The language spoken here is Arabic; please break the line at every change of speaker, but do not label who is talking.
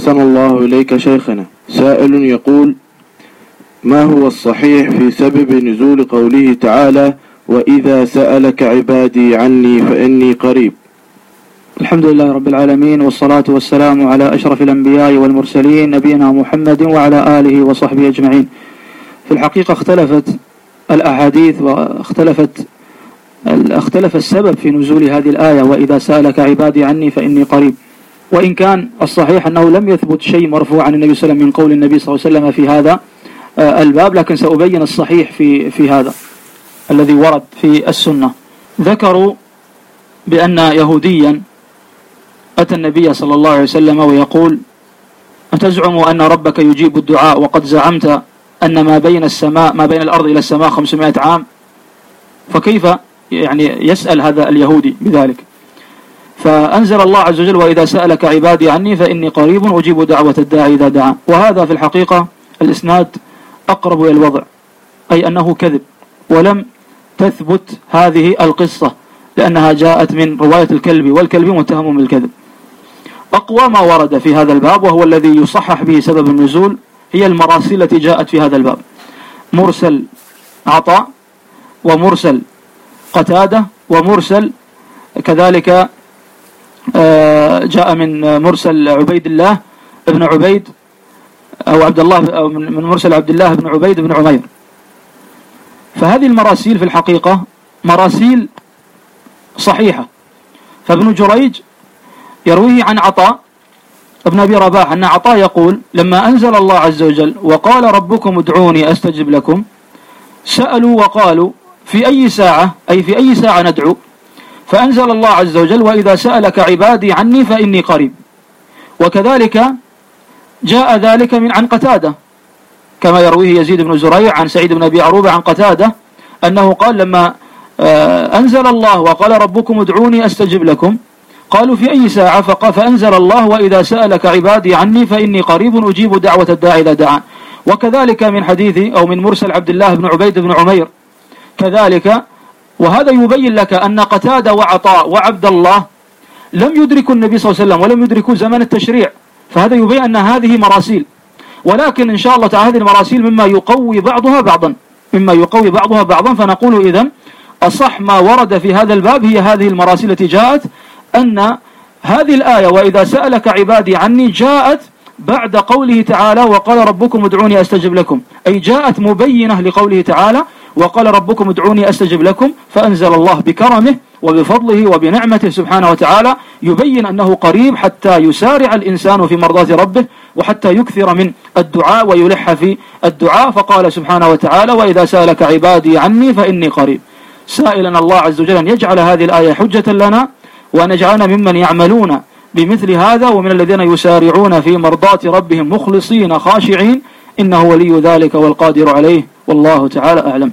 أحسن الله إليك شيخنا. سائل يقول ما هو الصحيح في سبب نزول قوله تعالى وإذا سألك عبادي عني فإني قريب
الحمد لله رب العالمين والصلاة والسلام على أشرف الأنبياء والمرسلين نبينا محمد وعلى آله وصحبه أجمعين. في الحقيقة اختلفت الأحاديث واختلفت اختلف السبب في نزول هذه الآية وإذا سألك عبادي عني فإني قريب وإن كان الصحيح أنه لم يثبت شيء مرفوع عن النبي صلى الله عليه وسلم من قول النبي صلى الله عليه وسلم في هذا آه، الباب لكن سأبين الصحيح في في هذا الذي ورد في السنة. ذكروا بأن يهوديا أتى النبي صلى الله عليه وسلم ويقول أتزعم أن ربك يجيب الدعاء وقد زعمت أن ما بين السماء ما بين الأرض إلى السماء 500 عام؟ فكيف يعني يسأل هذا اليهودي بذلك؟ فأنزل الله عز وجل وإذا سألك عبادي عني فإني قريب أجيب دعوة الداعي إذا دعا. وهذا في الحقيقة الإسناد أقرب إلى الوضع أي أنه كذب ولم تثبت هذه القصة لأنها جاءت من رواية الكلب والكلب متهم بالكذب. أقوى ما ورد في هذا الباب وهو الذي يصحح به سبب النزول هي المراسيل التي جاءت في هذا الباب. مرسل عطاء ومرسل قتادة ومرسل كذلك جاء من مرسل عبيد الله ابن عبيد أو عبد الله أو من مرسل عبد الله بن عبيد بن عمير. فهذه المراسيل في الحقيقة مراسيل صحيحة. فابن جريج يرويه عن عطاء ابن أبي رباح أن عطاء يقول لما أنزل الله عز وجل وقال ربكم ادعوني أستجب لكم سألوا وقالوا في أي ساعة أي في أي ساعة ندعو؟ فأنزل الله عز وجل وإذا سألك عبادي عني فإني قريب. وكذلك جاء ذلك من عن قتادة كما يرويه يزيد بن زريع عن سعيد بن أبي عروبة عن قتادة أنه قال لما آه، أنزل الله وقال ربكم ادعوني أستجب لكم قالوا في أي ساعة؟ فأنزل الله وإذا سألك عبادي عني فإني قريب أجيب دعوة الداعي إذا دعا. وكذلك من حديث أو من مرسل عبد الله بن عبيد بن عمير كذلك وهذا يبين لك أن قتادة وعطاء وعبد الله لم يدركوا النبي صلى الله عليه وسلم ولم يدركوا زمن التشريع. فهذا يبين أن هذه مراسيل. ولكن إن شاء الله تعالى هذه المراسيل مما يقوي بعضها بعضا. مما يقوي بعضها بعضا. فنقول إذن أصح ما ورد في هذا الباب هي هذه المراسيل التي جاءت أن هذه الآية وإذا سألك عبادي عني جاءت بعد قوله تعالى وقال ربكم ادعوني أستجب لكم. أي جاءت مبينة لقوله تعالى وقال ربكم ادعوني أستجب لكم فأنزل الله بكرمه وبفضله وبنعمته سبحانه وتعالى يبين أنه قريب حتى يسارع الإنسان في مرضاة ربه وحتى يكثر من الدعاء ويلح في الدعاء. فقال سبحانه وتعالى وإذا سألك عبادي عني فإني قريب. سائلا الله عز وجل أن يجعل هذه الآية حجة لنا وأن يجعلنا ممن يعملون بمثل هذا ومن الذين يسارعون في مرضاة ربهم مخلصين خاشعين. إنه ولي ذلك والقادر عليه. والله تعالى أعلم.